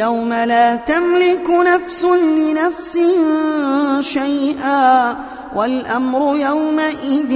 يوم لا تملك نفس لنفس شيئا والأمر يومئذ